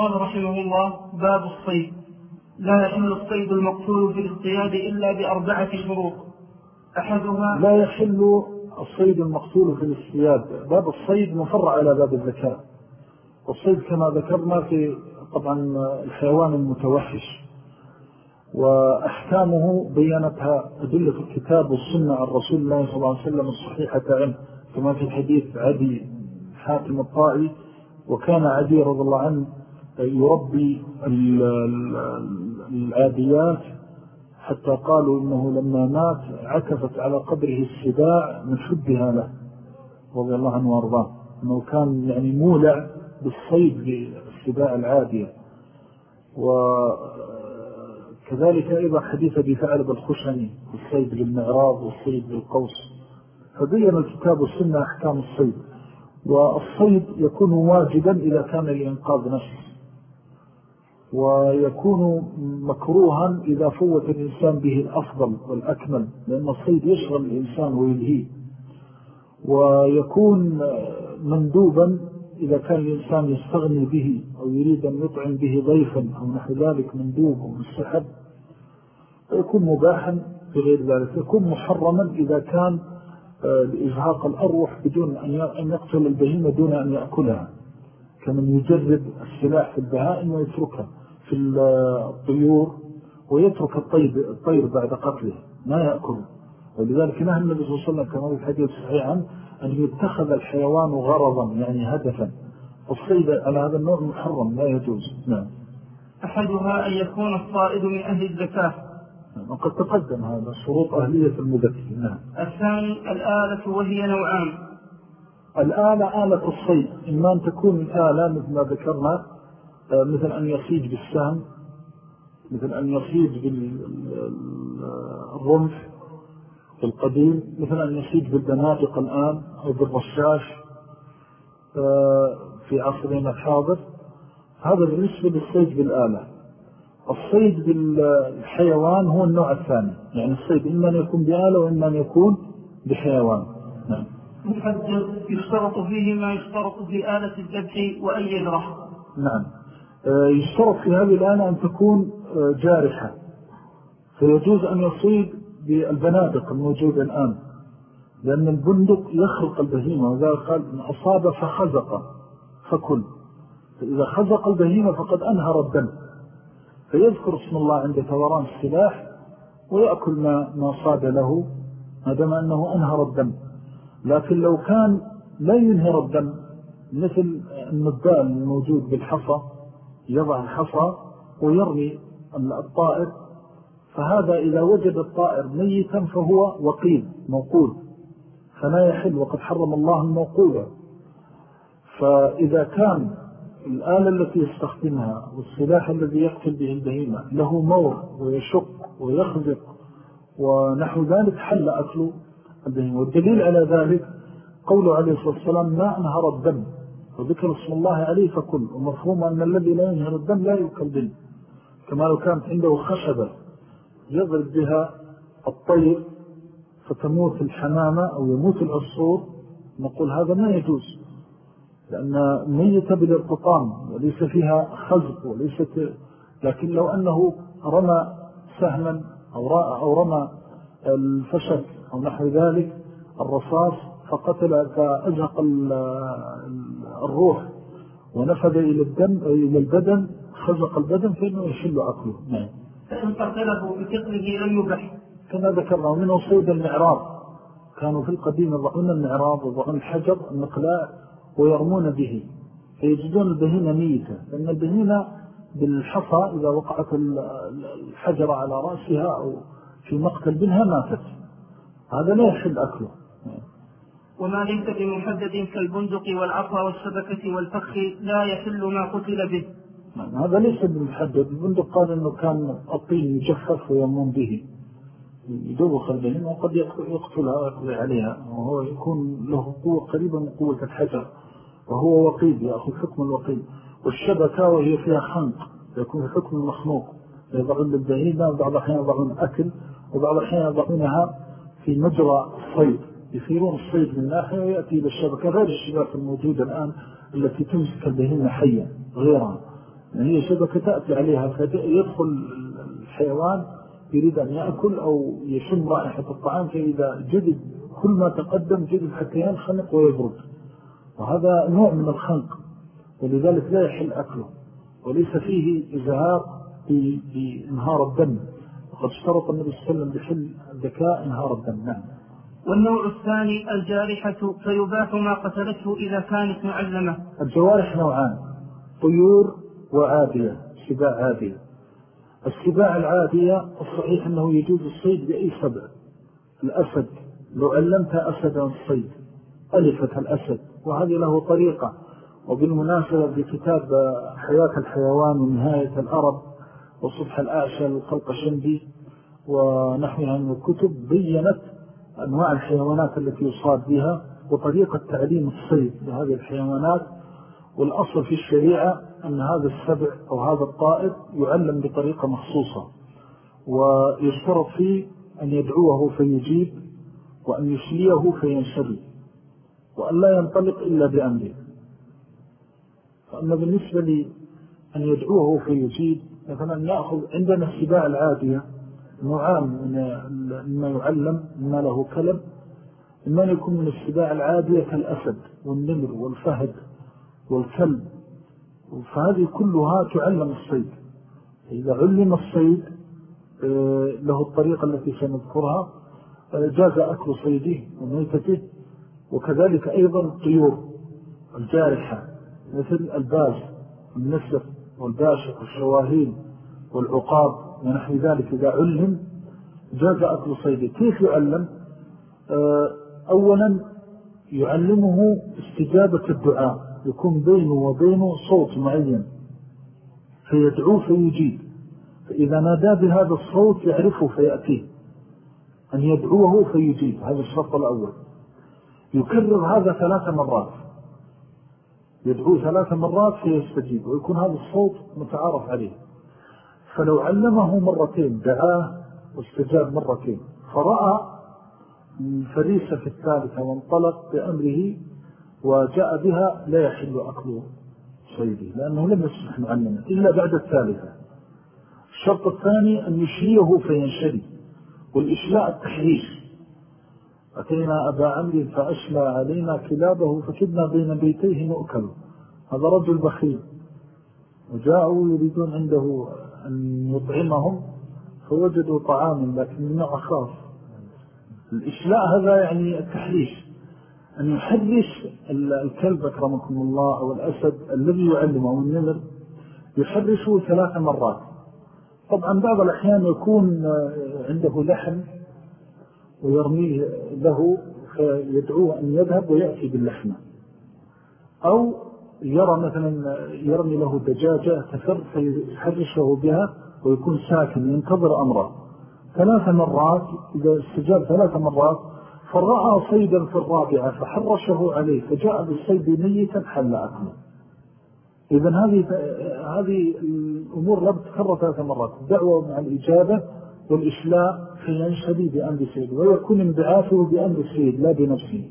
قال رحمه الله باب الصيد. لا يحل الصيد المقتول في الاصطياد إلا بأربعة شروط. أحدها لا يحل الصيد المقتول في الاصطياد. باب الصيد مفرع على باب الذكاء. والصيد كما ذكرنا في طبعا الحيوان المتوحش. وأحكامه بينتها أدلة الكتاب والسنة عن رسول الله صلى الله عليه وسلم الصحيحة عنه كما في حديث عدي حاتم الطائي وكان عدي رضي الله عنه يربي العاديات حتى قالوا إنه لما مات عكفت على قبره السباع من حبها له رضي الله عنه وأرضاه. أنه كان يعني مولع بالصيد للسباع العادية. وكذلك أيضا حديث أبي فعل بالخشني الصيد للمعراض والصيد للقوس فبين الكتاب والسنة أحكام الصيد. والصيد يكون واجبا إذا كان لإنقاذ نفس ويكون مكروها إذا فوت الإنسان به الأفضل والأكمل لأن الصيد يشغل الإنسان ويلهيه. ويكون مندوبا إذا كان الإنسان يستغني به أو يريد أن يطعم به ضيفا أو نحو ذلك مندوب أو مستحب ويكون مباحا في غير ذلك. يكون محرما إذا كان آه، لإزهاق الأروح بدون أن يقتل البهيمة دون أن يأكلها كمن يجرب السلاح في البهائم ويتركها. في الطيور ويترك الطير, الطير بعد قتله ما يأكله ولذلك نهى النبي صلى الله عليه وسلم كما في الحديث الصحيح أن يتخذ الحيوان غرضا يعني هدفا. الصيد على هذا النوع محرم لا يجوز. نعم. أحدها أن يكون الصائد من أهل الزكاة. نعم. وقد تقدم هذا شروط أهلية المذكي نعم. الثاني الآلة وهي نوعان. الآلة آلة الصيد. إما أن تكون الآلة مثل ما ذكرنا مثل أن يصيد بالسهم مثل أن يصيد بالرمح في القديم مثل أن يصيد بالبنادق الآن أو بالرشاش آه، في عصرنا الحاضر هذا بالنسبة للصيد بالآلة. الصيد بالحيوان هو النوع الثاني. يعني الصيد إما أن يكون بآلة وإما أن يكون بحيوان. نعم. محدد يشترط فيه ما يشترط في آلة الذبح وأن يجرح نعم. آه، يشترط في هذه الآلة أن تكون آه، جارحة. فيجوز أن يصيد بالبنادق الموجودة الآن لأن البندق يخرق البهيمة وذلك قال إن أصاب فخزق فكل. فإذا خزق البهيمة فقد أنهر الدم. فيذكر اسم الله عند ثوران السلاح ويأكل ما, ما صاد له ما دام أنه أنهر الدم. لكن لو كان لا ينهر الدم مثل النبال الموجود بالحصى يضع الحصى ويرمي الطائر فهذا إذا وجد الطائر ميتا فهو وقيل موقول فلا يحل وقد حرم الله الموقولة فإذا كان الآلة التي يستخدمها والسلاح الذي يقتل به البهيمة له مور ويشق ويخذق ونحو ذلك حل أكل البهيمة. والدليل على ذلك قوله عليه الصلاة والسلام ما أنهر الدم. وذكر اسم الله عليه فكل. ومفهوم أن الذي لا ينهر الدم لا يؤكل به كما لو كانت عنده خشبة يضرب بها الطير فتموت الحمامة أو يموت العصور نقول هذا ما يجوز. لأن ميتة بالارتطام وليس فيها خزق وليست لكن لو أنه رمى سهما أو رمى الفشل أو نحو ذلك الرصاص فقتل فأزهق الروح ونفذ إلى الدم إلى البدن خزق البدن فإنه يشل أكله. نعم. فإن قتله بتقله لم يبح. كما ذكرنا منه صيد المعراض. كانوا في القديم يضعون المعراض وضعون الحجر النقلاء ويرمون به. فيجدون البهينة ميتة. لأن البهينة بالحصى إذا وقعت الحجر على رأسها أو في مقتل بنها ماتت. هذا لا يحل أكله. وما ليس بمحدد كالبندق والعصا والشبكة والفخ لا يحل ما قتل به. هذا ليس بمحدد. البندق قال أنه كان الطين يجفف ويمون به. يدوخ البهن وقد يقتلها ويقضي عليها. وهو يكون له قوة قريبة من قوة الحجر. وهو وقيد يأخذ حكم الوقيد. والشبكة وهي فيها خنق. يكون حكم المخنوق يضعون للبهيمة وبعض الحين يضعون أكل وبعض الحين يضعونها في مجرى الصيد. يثيرون الصيد من ناحية ويأتي إلى الشبكة. غير الشبكة الموجودة الآن التي تمسك البهيمة حيا غيرها. يعني هي شبكة تأتي عليها فيدخل الحيوان يريد أن يأكل أو يشم رائحة الطعام فإذا جدد كل ما تقدم جدد حتى ينخنق ويبرد. وهذا نوع من الخنق ولذلك لا يحل أكله. وليس فيه إزهاق بإنهار الدم. وقد اشترط النبي صلى الله عليه وسلم بحل الذكاء إنهار الدم. نعم. والنوع الثاني الجارحة فيباح ما قتلته إذا كانت معلمة. الجوارح نوعان طيور وعادية سباع عادية السباع العادية الصحيح أنه يجوز الصيد بأي سبع الأسد لو علمت أسدا الصيد ألفت الأسد وهذه له طريقة. وبالمناسبة في كتاب حياة الحيوان ونهاية الأرب وصبح الأعشى للقلق الشندي ونحوها من الكتب بيّنت أنواع الحيوانات التي يصاد بها وطريقة تعليم الصيد لهذه الحيوانات. والأصل في الشريعة أن هذا السبع أو هذا الطائر يعلم بطريقة مخصوصة ويشترط فيه أن يدعوه فيجيب وأن يشليه فينشري وأن لا ينطلق إلا بأمره. فأما بالنسبة لي أن يدعوه فيجيب مثلا يأخذ عندنا السباع العادية. نوعان مما يعلم مما له كلب إما يكون من السباع العادية كالأسد والنمر والفهد والكلب. فهذه كلها تعلم الصيد. إذا علم الصيد آه، له الطريقة التي سنذكرها آه، جاز أكل صيده وميتته وكذلك أيضا الطيور الجارحة مثل الباز والنسر والباشق والشواهين والعقاب. ونحو ذلك إذا علم جاز أكل صيده كيف يعلم؟ آه، أولا يعلمه استجابة الدعاء. يكون بينه وبينه صوت معين. فيدعوه فيجيب. فإذا نادى بهذا الصوت يعرفه فيأتيه. أن يدعوه فيجيب. هذا الشرط الأول. يكرر هذا ثلاث مرات. يدعوه ثلاث مرات فيستجيب. ويكون هذا الصوت متعارف عليه. فلو علمه مرتين دعاه واستجاب مرتين. فرأى فريسة في الثالثة وانطلق بأمره وجاء بها لا يحل أكل صيده لأنه لم يصبح معلما إلا بعد الثالثة. الشرط الثاني أن يشليه فينشري والإشلاء التحريش. أتينا أبا عمري فأشلى علينا كلابه فكدنا بين بيتيه نؤكل. هذا رجل بخيل وجاءوا يريدون عنده أن يطعمهم فوجدوا طعاما لكن من نوع خاص. الإشلاء هذا يعني التحريش أن يحرش الكلب أكرمكم الله أو الأسد الذي يعلمه النمر يحرشه ثلاث مرات. طبعا بعض الأحيان يكون عنده لحم ويرميه له فيدعوه أن يذهب ويأتي باللحمة. أو يرى مثلا يرمي له دجاجة تفر فيحرشه بها ويكون ساكن ينتظر أمره. ثلاث مرات إذا استجاب ثلاث مرات فرأى صيدا في الرابعة فحرشه عليه فجاء بالصيد ميتا حل أكله. إذن هذه هذه الأمور لم تكرر ثلاث مرات. الدعوة مع الإجابة والإشلاء في ينشدي بأمر السيد ويكون انبعاثه بأمر السيد لا بنفسه.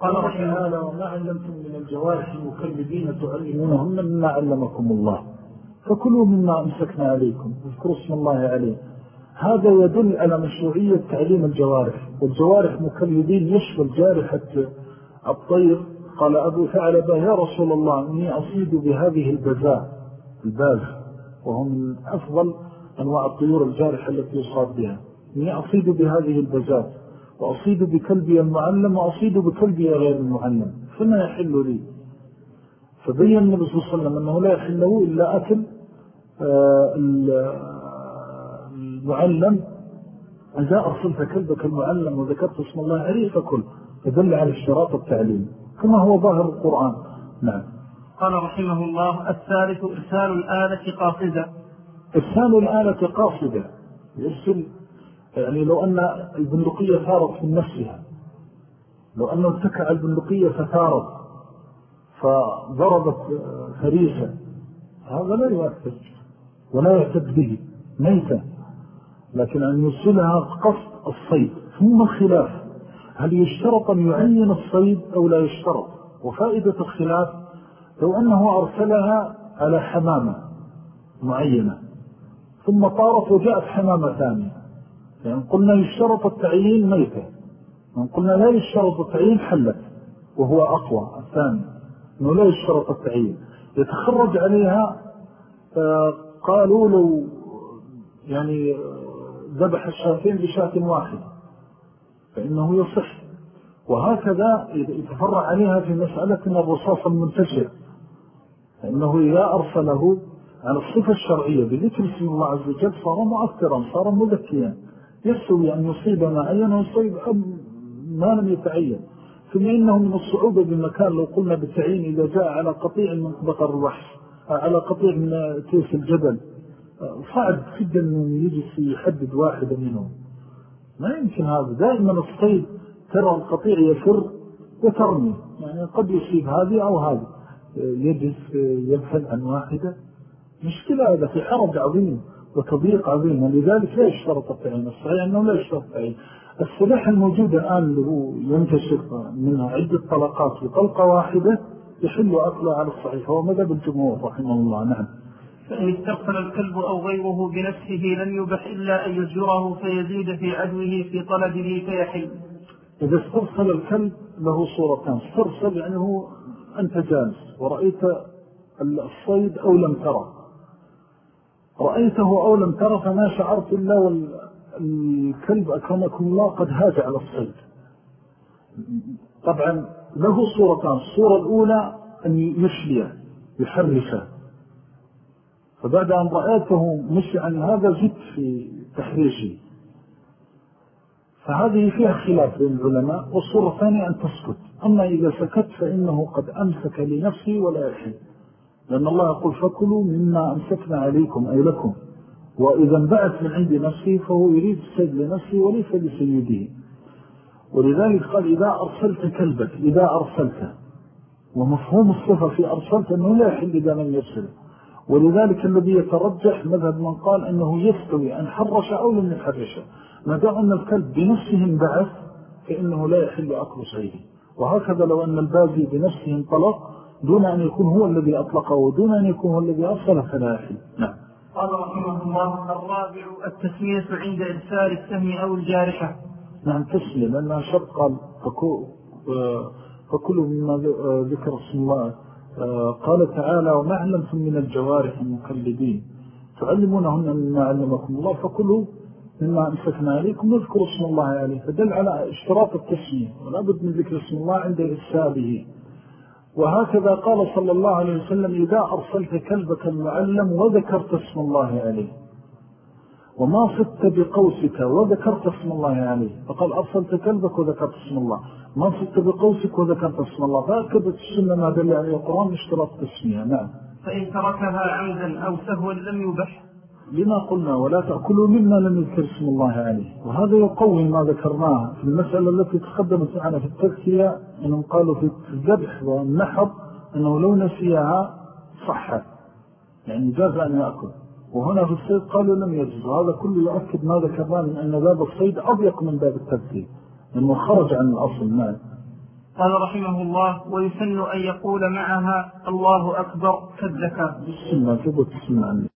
قال رحمه الله. وما علمتم من الجوارح المكلبين تعلمونهن مما علمكم الله. فكلوا مما أمسكنا عليكم اذكروا اسم الله عليه. هذا يدل على مشروعية تعليم الجوارح. والجوارح مكلبين يشمل جارحة الطير. قال أبو ثعلبة يا رسول الله إني أصيد بهذه البزاء الباز وهو من أفضل أنواع الطيور الجارحة التي يصاد بها. إني أصيد بهذه البزاء وأصيد بكلبي المعلم وأصيد بكلبي غير المعلم. فما يحل لي؟ فبين النبي صلى الله عليه وسلم أنه لا يحله إلا أكل آه، المعلم. إذا أرسلت كلبك المعلم وذكرت اسم الله عليه فكل. فدل على اشتراط التعليم. كما هو ظاهر القرآن. نعم. قال رحمه الله الثالث إرسال الآلة قاصدة. إرسال الآلة قاصدة. يرسل يعني لو أن البندقية ثارت من نفسها لو أنه اتكع البندقية فثارت فضربت فريسة هذا لا يؤثر ولا يعتد به ميتة. لكن أن يرسلها قصد الصيد ثم الخلاف هل يشترط أن يعين الصيد أو لا يشترط؟ وفائدة الخلاف لو أنه أرسلها على حمامة معينة ثم طارت وجاءت حمامة ثانية. يعني قلنا يشترط التعيين ميتة. يعني قلنا لا يشترط التعيين حلت وهو أقوى. الثاني أنه لا يشترط التعيين. يتخرج عليها آه، قالوا لو يعني ذبح الشاتين بشات واحد فإنه يصح. وهكذا يتفرع عليها في مسألة الرصاص المنتشر فإنه إذا أرسله على الصفة الشرعية بذكر اسم الله عز وجل صار مؤثرا صار مذكيا. يستوي أن يصيب معين ويصيب ما لم يتعين. ثم إنه من الصعوبة بالمكان. لو قلنا بالتعيين إذا جاء على قطيع من بقر الوحش على قطيع من تيس الجبل صعب جدا أنه يجلس يحدد واحدا منهم. ما يمكن هذا. دائما الصيد ترى القطيع يفر وترمي. يعني قد يصيب هذه أو هذه. يجلس يبحث عن واحدة. مشكلة هذا في حرج عظيم وتضييق عظيم. ولذلك لا يشترط التعين الصحيح أنه لا يشترط التعين السلاح الموجود الآن اللي هو ينتشر منها عدة طلقات بطلقة واحدة يحل أكله على الصحيح هو مذهب الجمهور رحمه الله. نعم. فإن استغفر الكلب أو غيره بنفسه لم يبح إلا أن يزجره فيزيد في عدوه في طلبه فيحل. إذا استرسل الكلب له صورتان. استرسل يعني هو أنت جالس ورأيت الصيد أو لم ترى رأيته أو لم ترى فما شعرت إلا والكلب أكرمكم الله قد هاج على الصيد. طبعا له صورتان. الصورة الأولى أن يشليه يحرشه فبعد أن رأيته مشي عن هذا زدت في تحريشه. فهذه فيها خلاف بين العلماء والصورة الثانية أن تسكت. أما إذا سكت فإنه قد أمسك لنفسه ولا يحل. لأن الله يقول فكلوا مما أمسكنا عليكم أي لكم. وإذا انبعث من عند نفسه فهو يريد السيد لنفسه وليس لسيده ولذلك قال إذا أرسلت كلبك إذا أرسلت. ومفهوم الصفة في أرسلت أنه لا يحل إذا من يرسل. ولذلك الذي يترجح مذهب من قال أنه يستوي أن حرش أو لم يحرش. ما دام أن الكلب بنفسه انبعث فإنه لا يحل أكل صيده. وهكذا لو أن البازي بنفسه انطلق دون أن يكون هو الذي أطلقه ودون أن يكون هو الذي أرسل فلا يحل نعم. قال رحمه الله الرابع التسمية عند إرسال السهم أو الجارحة. نعم تسمية لأنها شرط قال فكلوا مما ذكر اسم الله. قال تعالى وما علمتم من الجوارح المكلبين تعلمونهن مما علمكم الله فكلوا مما أمسكنا عليكم واذكروا اسم الله عليه. فدل على اشتراط التسمية ولا بد من ذكر اسم الله عند إرساله. وهكذا قال صلى الله عليه وسلم إذا أرسلت كلبك المعلم وذكرت اسم الله عليه. وما صدت بقوسك وذكرت اسم الله عليه. فقال أرسلت كلبك وذكرت اسم الله. ما صدت بقوسك وذكرت اسم الله. فأكدت السنة ما دل عليه القرآن اشتراط تسمية نعم. فإن تركها عمدا أو سهوا لم يبح. لما قلنا ولا تأكلوا مما لم يذكر اسم الله عليه. وهذا يقوي ما ذكرناه في المسألة التي تقدمت معنا في التذكية أنهم قالوا في الذبح والنحر أنه لو نسيها صحت يعني جاز أن يأكل. وهنا في الصيد قالوا لم يجز وهذا كله يؤكد ما ذكرناه من أن باب الصيد أضيق من باب التذكية. لأنه خرج عن الأصل مال قال رحمه الله ويسن أن يقول معها الله أكبر كالذكاء. بالسنة ثبت السنة